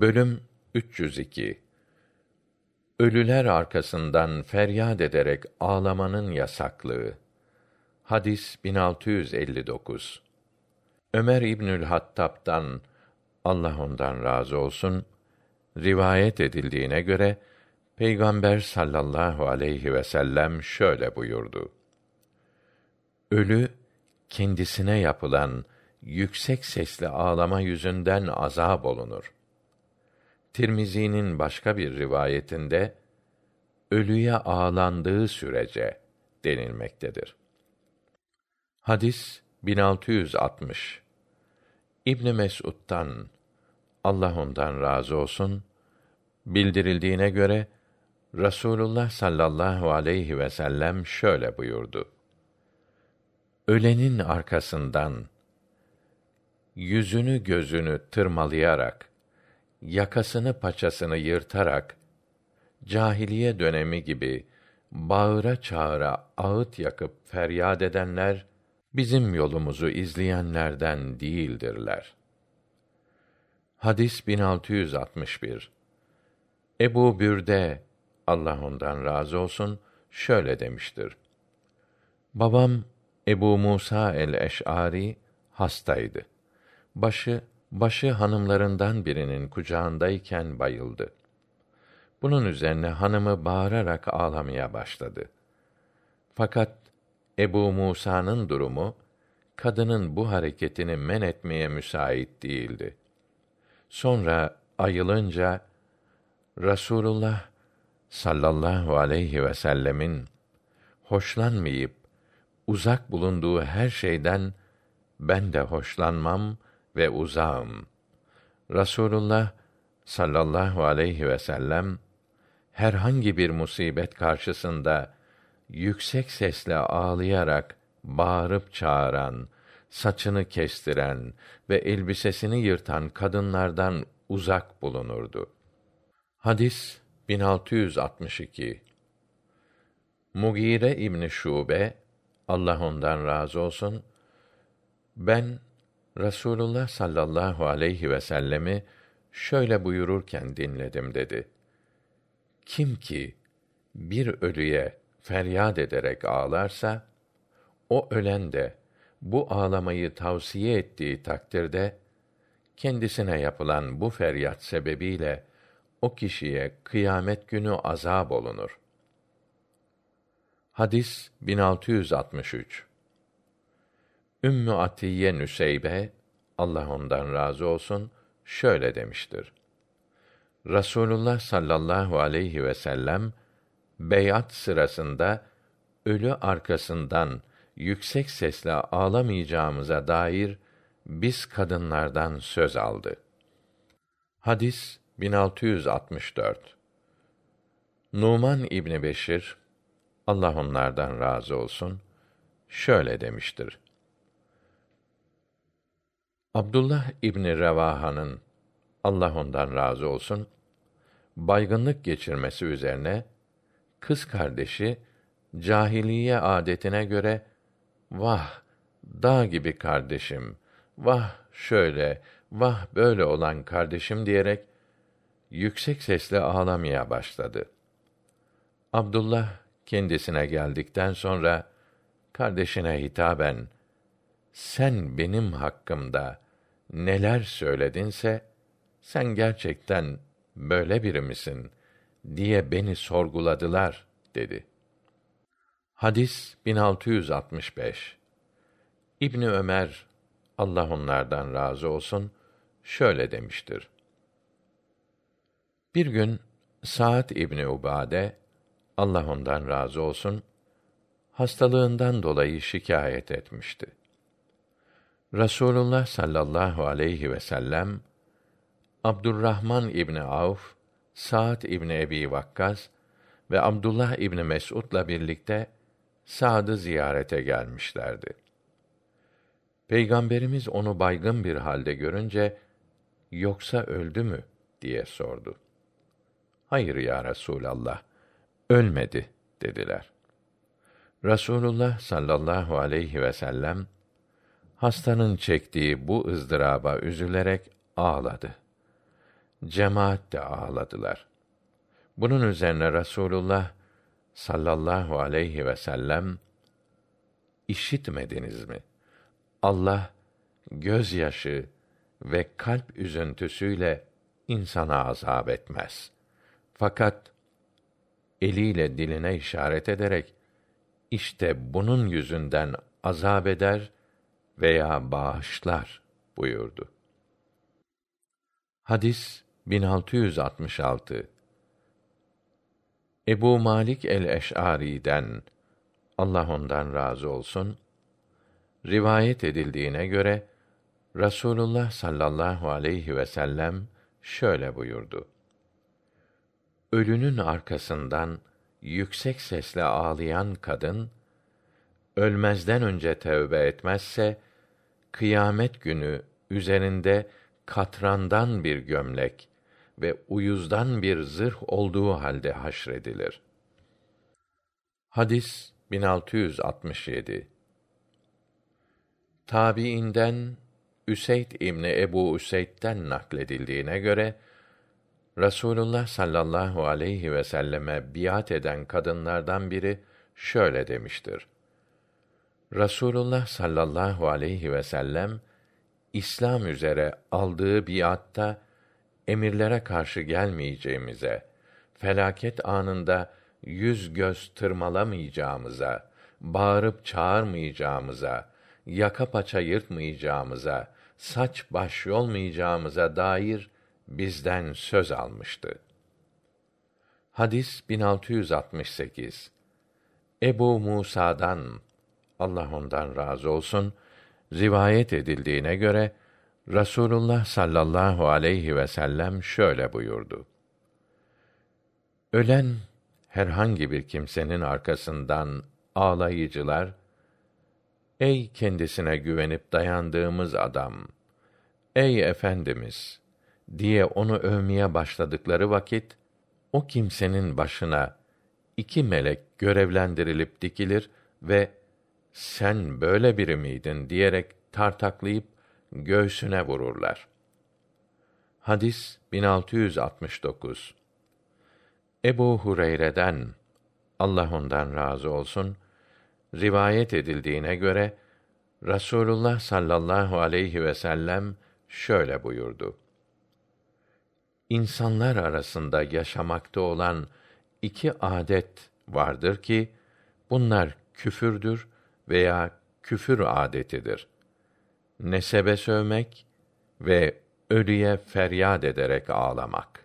Bölüm 302 Ölüler arkasından feryat ederek ağlamanın yasaklığı. Hadis 1659. Ömer İbnül Hattab'dan Allah ondan razı olsun rivayet edildiğine göre Peygamber sallallahu aleyhi ve sellem şöyle buyurdu. Ölü kendisine yapılan yüksek sesli ağlama yüzünden azab olunur. Tirmizi'nin başka bir rivayetinde ölüye ağlandığı sürece denilmektedir. Hadis 1660. İbn Mes'ud'dan Allah ondan razı olsun bildirildiğine göre Rasulullah sallallahu aleyhi ve sellem şöyle buyurdu. Ölenin arkasından yüzünü gözünü tırmalayarak yakasını paçasını yırtarak cahiliye dönemi gibi bağıra çağıra ağıt yakıp feryat edenler bizim yolumuzu izleyenlerden değildirler. Hadis 1661. Ebu Bürde Allah ondan razı olsun şöyle demiştir. Babam Ebu Musa el-Eş'ari hastaydı. Başı başı hanımlarından birinin kucağındayken bayıldı. Bunun üzerine hanımı bağırarak ağlamaya başladı. Fakat Ebu Musa'nın durumu kadının bu hareketini men etmeye müsait değildi. Sonra ayılınca Rasulullah sallallahu aleyhi ve sellemin hoşlanmayıp uzak bulunduğu her şeyden ben de hoşlanmam ve uzağım. Rasulullah sallallahu aleyhi ve sellem herhangi bir musibet karşısında yüksek sesle ağlayarak bağırıp çağıran, saçını kestiren ve elbisesini yırtan kadınlardan uzak bulunurdu. Hadis 1662 Mugire İbni Şube Allah ondan razı olsun ben Rasulullah sallallahu aleyhi ve sellemi şöyle buyururken dinledim dedi. Kim ki bir ölüye feryat ederek ağlarsa o ölen de bu ağlamayı tavsiye ettiği takdirde kendisine yapılan bu feryat sebebiyle o kişiye kıyamet günü azab olunur. Hadis 1663 Ümmü Atiye Nüseybe Allah ondan razı olsun şöyle demiştir. Rasulullah sallallahu aleyhi ve sellem beyat sırasında ölü arkasından yüksek sesle ağlamayacağımıza dair biz kadınlardan söz aldı. Hadis 1664. Numan İbni Beşir Allah onlardan razı olsun şöyle demiştir. Abdullah İbni Revaha'nın Allah ondan razı olsun baygınlık geçirmesi üzerine kız kardeşi cahiliye adetine göre vah dağ gibi kardeşim vah şöyle vah böyle olan kardeşim diyerek yüksek sesle ağlamaya başladı. Abdullah kendisine geldikten sonra kardeşine hitaben sen benim hakkımda neler söyledinse sen gerçekten böyle biri misin diye beni sorguladılar dedi. Hadis 1665. İbni Ömer Allah onlardan razı olsun şöyle demiştir. Bir gün Saat İbni Ubade Allah ondan razı olsun hastalığından dolayı şikayet etmişti. Rasulullah sallallahu aleyhi ve sellem Abdurrahman İbni Avf, Sa'd İbni Ebi Vakkas ve Abdullah İbni Mes'ud'la birlikte Sa'd'ı ziyarete gelmişlerdi. Peygamberimiz onu baygın bir halde görünce yoksa öldü mü diye sordu. Hayır ya Resulallah, ölmedi dediler. Rasulullah sallallahu aleyhi ve sellem hastanın çektiği bu ızdıraba üzülerek ağladı. cemaat de ağladılar. Bunun üzerine Rasulullah sallallahu aleyhi ve sellem işitmediniz mi? Allah gözyaşı ve kalp üzüntüsüyle insana azap etmez. Fakat eliyle diline işaret ederek işte bunun yüzünden azap eder veya bağışlar buyurdu. Hadis 1666 Ebu Malik el-Eş'ari'den Allah ondan razı olsun rivayet edildiğine göre Rasulullah sallallahu aleyhi ve sellem şöyle buyurdu. Ölünün arkasından yüksek sesle ağlayan kadın ölmezden önce tövbe etmezse kıyamet günü üzerinde katrandan bir gömlek ve uyuzdan bir zırh olduğu halde haşredilir. Hadis 1667 Tabiinden Üseyd İbni Ebu Üseyd'den nakledildiğine göre Rasulullah sallallahu aleyhi ve selleme biat eden kadınlardan biri şöyle demiştir. Rasulullah sallallahu aleyhi ve sellem İslam üzere aldığı biatta emirlere karşı gelmeyeceğimize, felaket anında yüz göz tırmalamayacağımıza, bağırıp çağırmayacağımıza, yaka paça yırtmayacağımıza, saç baş yolmayacağımıza dair bizden söz almıştı. Hadis 1668 Ebu Musa'dan Allah ondan razı olsun rivayet edildiğine göre Rasulullah sallallahu aleyhi ve sellem şöyle buyurdu. Ölen herhangi bir kimsenin arkasından ağlayıcılar Ey kendisine güvenip dayandığımız adam, ey efendimiz diye onu övmeye başladıkları vakit o kimsenin başına iki melek görevlendirilip dikilir ve sen böyle biri miydin diyerek tartaklayıp göğsüne vururlar. Hadis 1669. Ebu Hureyre'den Allah ondan razı olsun rivayet edildiğine göre Rasulullah sallallahu aleyhi ve sellem şöyle buyurdu. İnsanlar arasında yaşamakta olan iki adet vardır ki bunlar küfürdür veya küfür adetidir. Nesebe sövmek ve ölüye feryat ederek ağlamak.